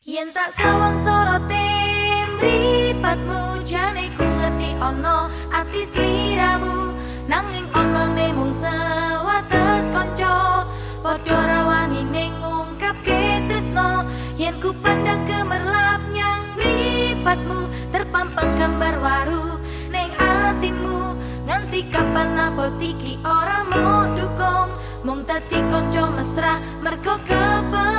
Yen tak sawang sorote mripatmu jane ku ngerti ana ati sliramu. Nanging ana ne mung sewates kanca padha rawani ning ngungkapke tresno. Yen ku pandang gemerlap nyang mripatmu terpampang gambar waru ning atimu. Nganti kapan apa tiki ora mau dukung? Mung dadi kanca mesra mergo kependam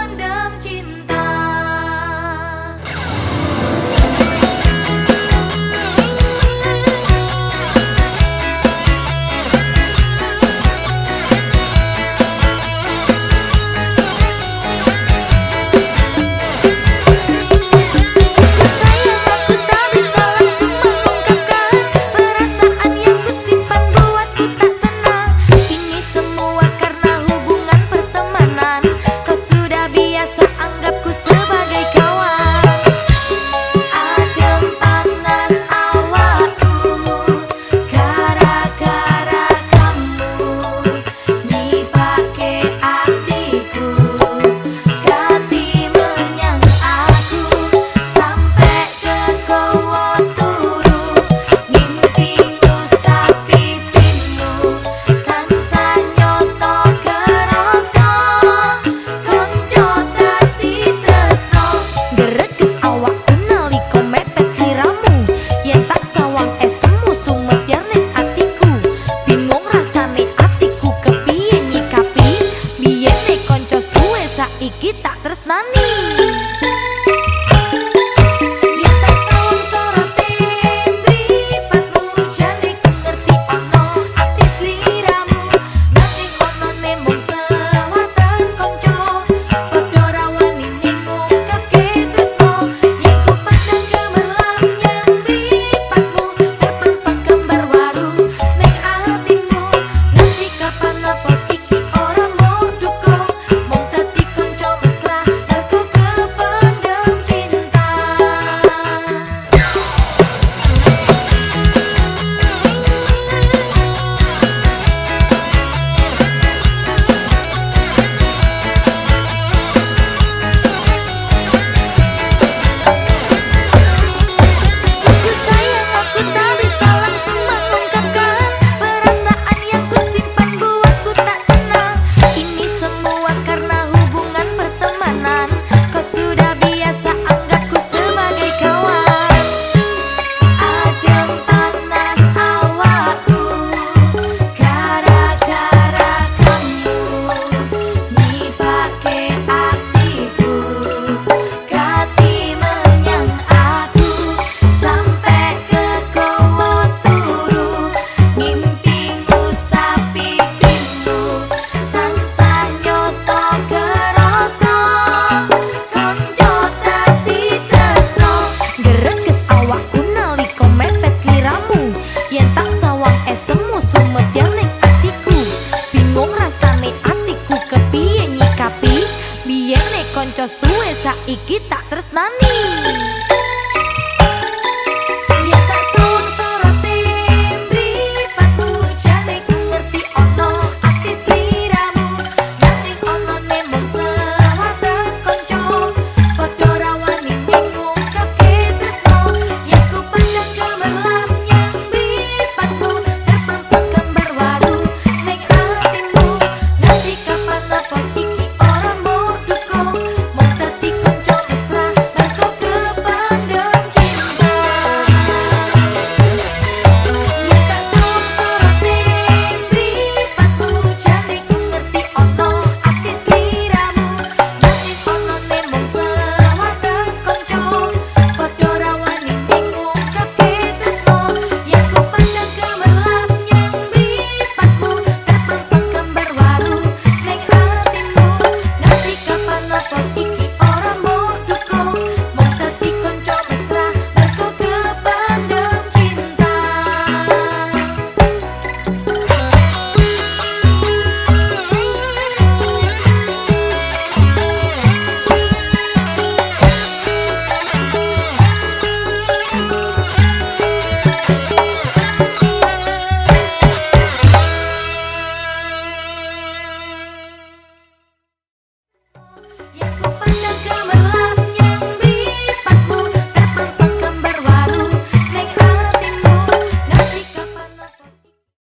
kanca suwe saiki tak tresnani